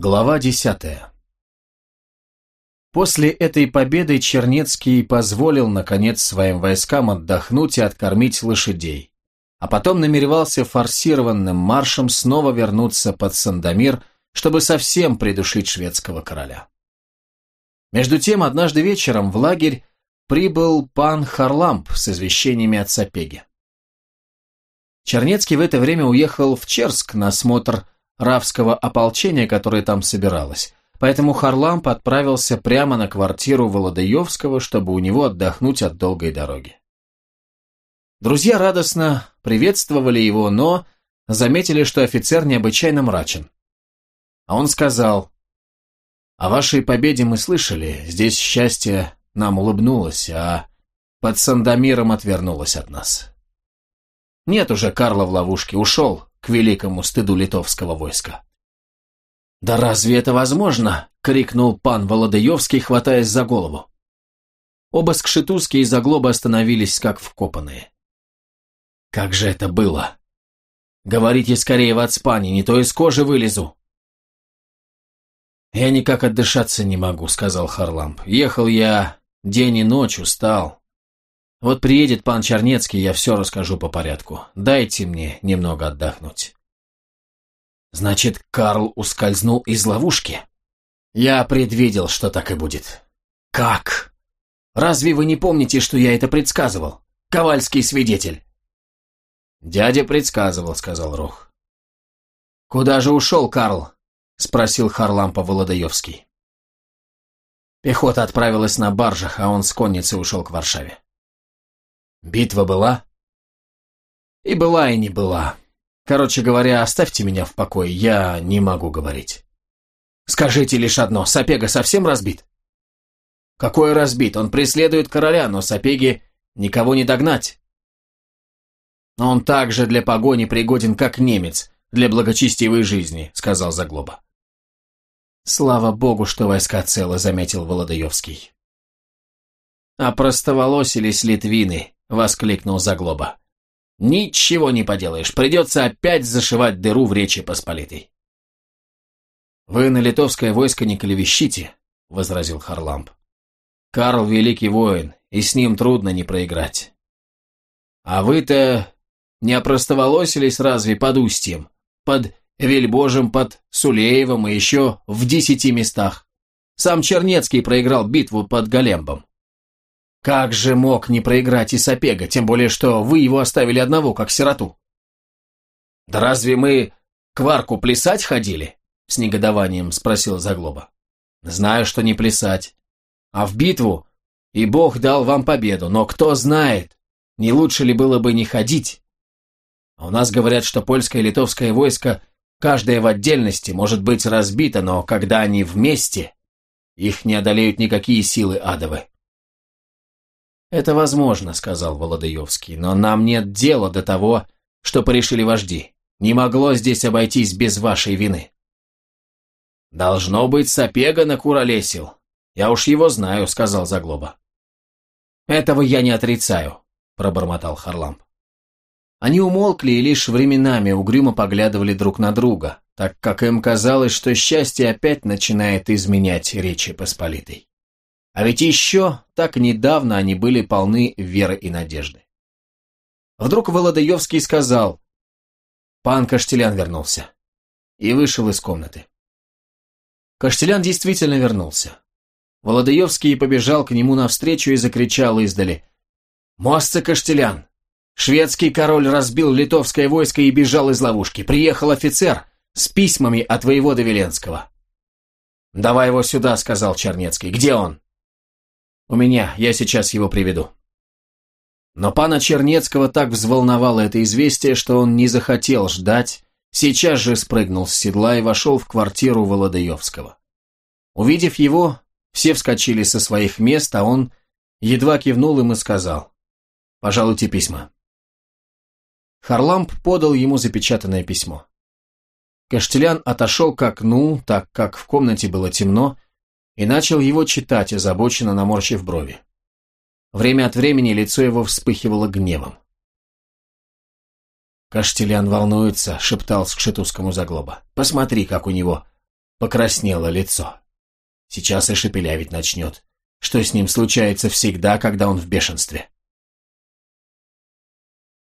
Глава десятая После этой победы Чернецкий позволил, наконец, своим войскам отдохнуть и откормить лошадей, а потом намеревался форсированным маршем снова вернуться под Сандомир, чтобы совсем придушить шведского короля. Между тем, однажды вечером в лагерь прибыл пан Харламп с извещениями от Сапеги. Чернецкий в это время уехал в Черск на осмотр равского ополчения, которое там собиралось. Поэтому Харламп отправился прямо на квартиру Володаевского, чтобы у него отдохнуть от долгой дороги. Друзья радостно приветствовали его, но заметили, что офицер необычайно мрачен. А он сказал, «О вашей победе мы слышали, здесь счастье нам улыбнулось, а под Сандомиром отвернулось от нас. Нет уже Карла в ловушке, ушел, к великому стыду литовского войска. «Да разве это возможно?» — крикнул пан Володаевский, хватаясь за голову. Оба скшетузки и заглоба остановились, как вкопанные. «Как же это было? Говорите скорее в отспане, не то из кожи вылезу!» «Я никак отдышаться не могу», — сказал Харламп. «Ехал я день и ночь, устал. Вот приедет пан Чернецкий, я все расскажу по порядку. Дайте мне немного отдохнуть. Значит, Карл ускользнул из ловушки? Я предвидел, что так и будет. Как? Разве вы не помните, что я это предсказывал? Ковальский свидетель. Дядя предсказывал, сказал Рох. Куда же ушел Карл? Спросил Харлампа Володаевский. Пехота отправилась на баржах, а он с конницей ушел к Варшаве. Битва была? И была, и не была. Короче говоря, оставьте меня в покое, я не могу говорить. Скажите лишь одно, Сапега совсем разбит? Какой разбит? Он преследует короля, но Сапеги никого не догнать. Он также для погони пригоден, как немец, для благочестивой жизни, сказал Заглоба. Слава богу, что войска целы, заметил Володаевский. А простоволосились литвины, — воскликнул Заглоба. «Ничего не поделаешь, придется опять зашивать дыру в Речи Посполитой». «Вы на литовское войско не клевещите», — возразил Харламп. «Карл — великий воин, и с ним трудно не проиграть». «А вы-то не опростоволосились разве под Устьем, под Вельбожем, под Сулеевым и еще в десяти местах? Сам Чернецкий проиграл битву под Галембом. Как же мог не проиграть и Сапега, тем более, что вы его оставили одного, как сироту? Да разве мы к Варку плясать ходили? С негодованием спросил Заглоба. Знаю, что не плясать. А в битву и Бог дал вам победу, но кто знает, не лучше ли было бы не ходить? А у нас говорят, что польское и литовское войско, каждое в отдельности, может быть разбито, но когда они вместе, их не одолеют никакие силы адовы. «Это возможно», — сказал Володаевский, «но нам нет дела до того, что порешили вожди. Не могло здесь обойтись без вашей вины». «Должно быть, Сапега накуролесил. Я уж его знаю», — сказал Заглоба. «Этого я не отрицаю», — пробормотал Харламп. Они умолкли и лишь временами угрюмо поглядывали друг на друга, так как им казалось, что счастье опять начинает изменять Речи Посполитой. А ведь еще так недавно они были полны веры и надежды. Вдруг Володаевский сказал, «Пан Каштелян вернулся», и вышел из комнаты. Каштелян действительно вернулся. Володаевский побежал к нему навстречу и закричал издали, «Мостце Каштелян! Шведский король разбил литовское войско и бежал из ловушки. Приехал офицер с письмами от воевода Веленского». «Давай его сюда», — сказал Чернецкий. «Где он?» «У меня, я сейчас его приведу». Но пана Чернецкого так взволновало это известие, что он не захотел ждать, сейчас же спрыгнул с седла и вошел в квартиру Володаевского. Увидев его, все вскочили со своих мест, а он едва кивнул им и сказал «Пожалуйте письма». Харламп подал ему запечатанное письмо. Каштелян отошел к окну, так как в комнате было темно, и начал его читать, озабоченно наморщив брови. Время от времени лицо его вспыхивало гневом. «Каштелян волнуется», — шептал Скшетузскому заглоба. «Посмотри, как у него покраснело лицо. Сейчас и шепелявить начнет, что с ним случается всегда, когда он в бешенстве.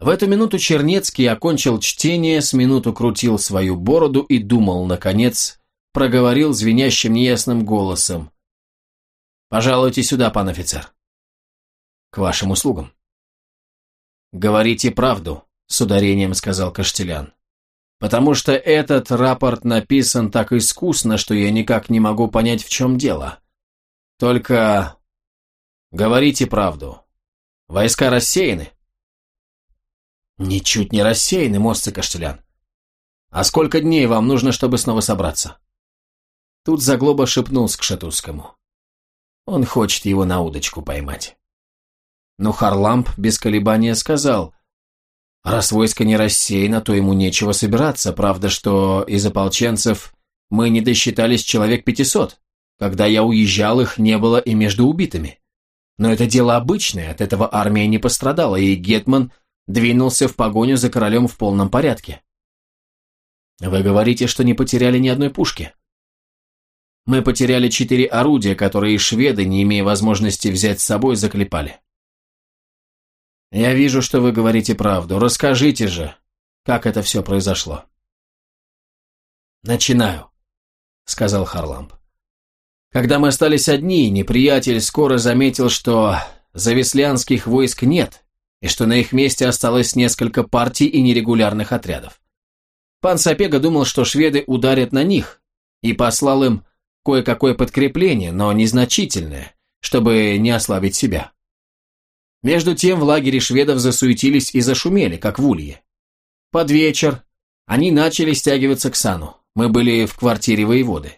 В эту минуту Чернецкий окончил чтение, с минуту крутил свою бороду и думал, наконец, проговорил звенящим неясным голосом. «Пожалуйте сюда, пан офицер». «К вашим услугам». «Говорите правду», — с ударением сказал Каштелян. «Потому что этот рапорт написан так искусно, что я никак не могу понять, в чем дело. Только говорите правду. Войска рассеяны?» «Ничуть не рассеяны, мостцы Каштелян. А сколько дней вам нужно, чтобы снова собраться?» Тут Заглоба шепнул Скшетузскому. Он хочет его на удочку поймать. Но Харламп без колебания сказал, раз войско не рассеяно, то ему нечего собираться, правда, что из ополченцев мы не досчитались человек пятисот. Когда я уезжал, их не было и между убитыми. Но это дело обычное, от этого армия не пострадала, и Гетман двинулся в погоню за королем в полном порядке. Вы говорите, что не потеряли ни одной пушки. Мы потеряли четыре орудия, которые шведы, не имея возможности взять с собой, заклепали. «Я вижу, что вы говорите правду. Расскажите же, как это все произошло». «Начинаю», — сказал Харламп. «Когда мы остались одни, неприятель скоро заметил, что завеслянских войск нет, и что на их месте осталось несколько партий и нерегулярных отрядов. Пан Сапега думал, что шведы ударят на них, и послал им кое-какое подкрепление, но незначительное, чтобы не ослабить себя. Между тем в лагере шведов засуетились и зашумели, как в улье. Под вечер они начали стягиваться к сану. Мы были в квартире воеводы.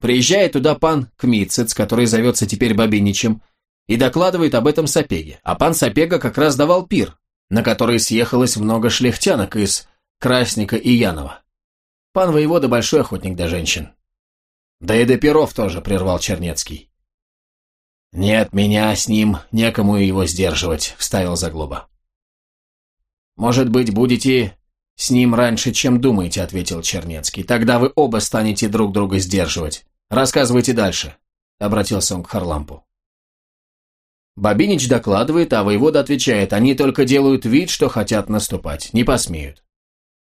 Приезжает туда пан Кмицец, который зовется теперь Бабиничем, и докладывает об этом Сапеге. А пан Сапега как раз давал пир, на который съехалось много шляхтянок из Красника и Янова. Пан воевода большой охотник до женщин. Да и до перов тоже, прервал Чернецкий. «Нет, меня с ним некому его сдерживать», — вставил Заглоба. «Может быть, будете с ним раньше, чем думаете», — ответил Чернецкий. «Тогда вы оба станете друг друга сдерживать. Рассказывайте дальше», — обратился он к Харлампу. Бабинич докладывает, а воевода отвечает, они только делают вид, что хотят наступать, не посмеют.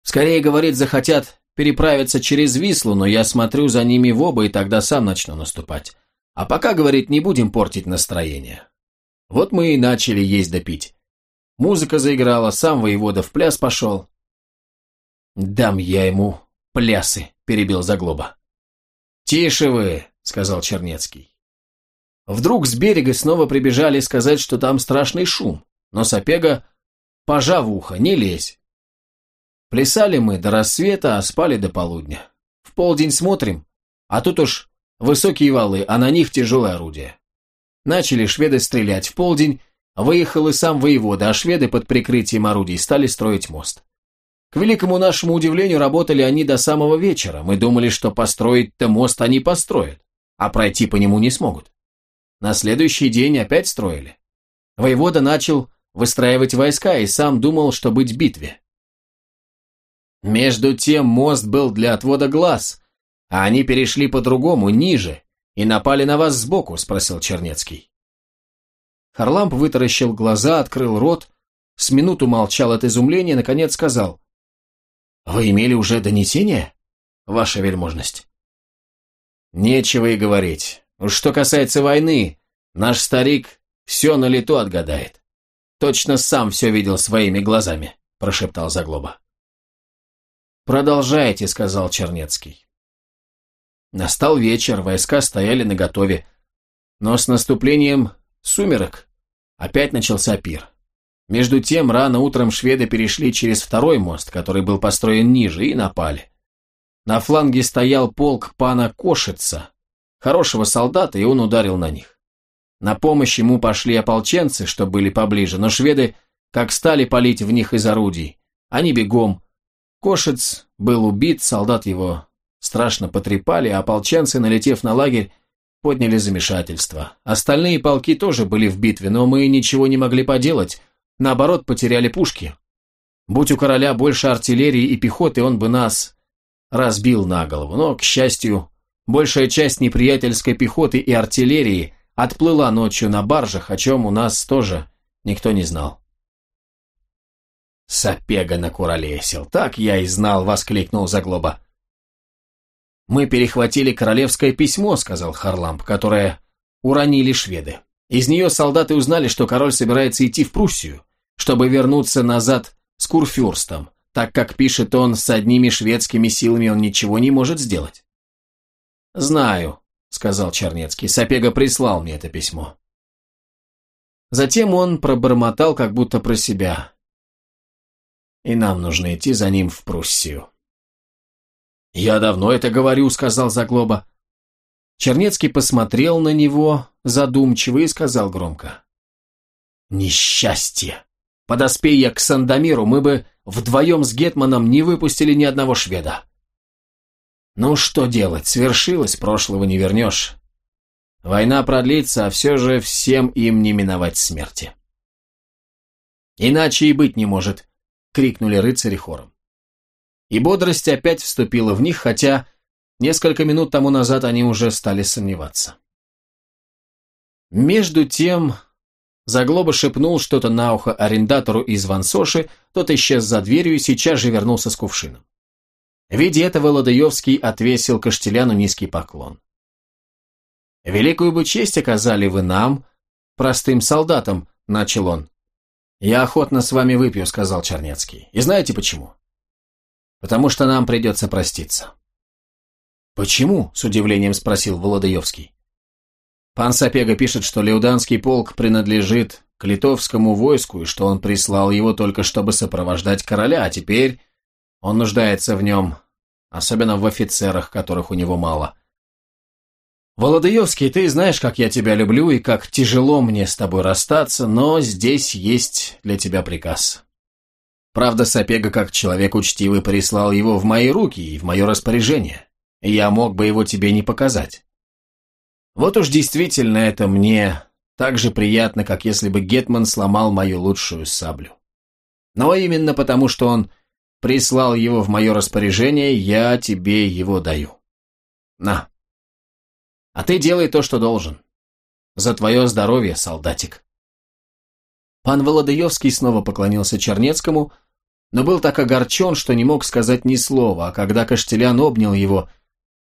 Скорее, говорит, захотят переправиться через Вислу, но я смотрю за ними в оба и тогда сам начну наступать. А пока, говорит, не будем портить настроение. Вот мы и начали есть да пить. Музыка заиграла, сам воевода в пляс пошел. «Дам я ему плясы», — перебил Заглоба. «Тише вы», — сказал Чернецкий. Вдруг с берега снова прибежали сказать, что там страшный шум, но Сапега, пожав ухо, не лезь. Плясали мы до рассвета, а спали до полудня. В полдень смотрим, а тут уж Высокие валы, а на них тяжелое орудие. Начали шведы стрелять в полдень, выехал и сам воевода, а шведы под прикрытием орудий стали строить мост. К великому нашему удивлению, работали они до самого вечера. Мы думали, что построить-то мост они построят, а пройти по нему не смогут. На следующий день опять строили. Воевода начал выстраивать войска и сам думал, что быть в битве. Между тем мост был для отвода глаз, а они перешли по-другому, ниже, и напали на вас сбоку?» – спросил Чернецкий. Харламп вытаращил глаза, открыл рот, с минуту молчал от изумления, наконец сказал. «Вы имели уже донесение, ваша вельможность?» «Нечего и говорить. Уж что касается войны, наш старик все на лету отгадает. Точно сам все видел своими глазами», – прошептал Заглоба. «Продолжайте», – сказал Чернецкий. Настал вечер, войска стояли наготове. Но с наступлением сумерок опять начался пир. Между тем, рано утром шведы перешли через второй мост, который был построен ниже, и напали. На фланге стоял полк пана Кошица, хорошего солдата, и он ударил на них. На помощь ему пошли ополченцы, что были поближе, но шведы как стали палить в них из орудий. Они бегом. Кошец был убит, солдат его страшно потрепали, а ополченцы, налетев на лагерь, подняли замешательство. Остальные полки тоже были в битве, но мы ничего не могли поделать, наоборот, потеряли пушки. Будь у короля больше артиллерии и пехоты, он бы нас разбил на голову, но, к счастью, большая часть неприятельской пехоты и артиллерии отплыла ночью на баржах, о чем у нас тоже никто не знал. «Сапега накуролесил, так я и знал», — воскликнул Заглоба. «Мы перехватили королевское письмо», — сказал Харламп, «которое уронили шведы. Из нее солдаты узнали, что король собирается идти в Пруссию, чтобы вернуться назад с Курфюрстом, так как, пишет он, с одними шведскими силами он ничего не может сделать». «Знаю», — сказал Чернецкий, — «Сапега прислал мне это письмо». Затем он пробормотал, как будто про себя и нам нужно идти за ним в Пруссию. «Я давно это говорю», — сказал Заглоба. Чернецкий посмотрел на него задумчиво и сказал громко. «Несчастье! Подоспей я к Сандомиру, мы бы вдвоем с Гетманом не выпустили ни одного шведа». «Ну что делать, свершилось, прошлого не вернешь. Война продлится, а все же всем им не миновать смерти». «Иначе и быть не может», крикнули рыцари хором. И бодрость опять вступила в них, хотя несколько минут тому назад они уже стали сомневаться. Между тем, Заглоба шепнул что-то на ухо арендатору из Вансоши, тот исчез за дверью и сейчас же вернулся с кувшином. Видя этого, Ладоевский отвесил Каштеляну низкий поклон. «Великую бы честь оказали вы нам, простым солдатам», — начал он. «Я охотно с вами выпью», — сказал Чернецкий. «И знаете почему?» «Потому что нам придется проститься». «Почему?» — с удивлением спросил Володаевский. «Пан Сапега пишет, что Леуданский полк принадлежит к литовскому войску и что он прислал его только чтобы сопровождать короля, а теперь он нуждается в нем, особенно в офицерах, которых у него мало. Володаевский, ты знаешь, как я тебя люблю и как тяжело мне с тобой расстаться, но здесь есть для тебя приказ. Правда, Сапега, как человек учтивый, прислал его в мои руки и в мое распоряжение. Я мог бы его тебе не показать. Вот уж действительно это мне так же приятно, как если бы Гетман сломал мою лучшую саблю. Но именно потому, что он прислал его в мое распоряжение, я тебе его даю. На. А ты делай то, что должен. За твое здоровье, солдатик. Пан Володаевский снова поклонился Чернецкому, но был так огорчен, что не мог сказать ни слова, а когда Каштелян обнял его,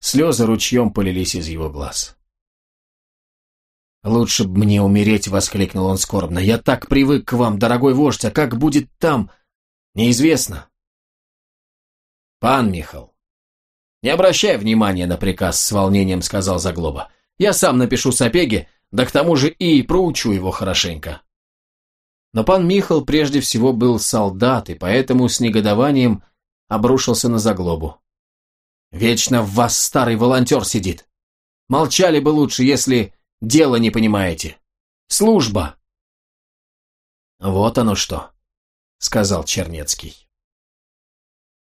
слезы ручьем полились из его глаз. «Лучше б мне умереть», — воскликнул он скорбно. «Я так привык к вам, дорогой вождь, а как будет там, неизвестно». «Пан Михал, «Не обращай внимания на приказ», — с волнением сказал Заглоба. «Я сам напишу Сапеге, да к тому же и проучу его хорошенько». Но пан Михал прежде всего был солдат, и поэтому с негодованием обрушился на Заглобу. «Вечно в вас старый волонтер сидит. Молчали бы лучше, если дело не понимаете. Служба!» «Вот оно что», — сказал Чернецкий.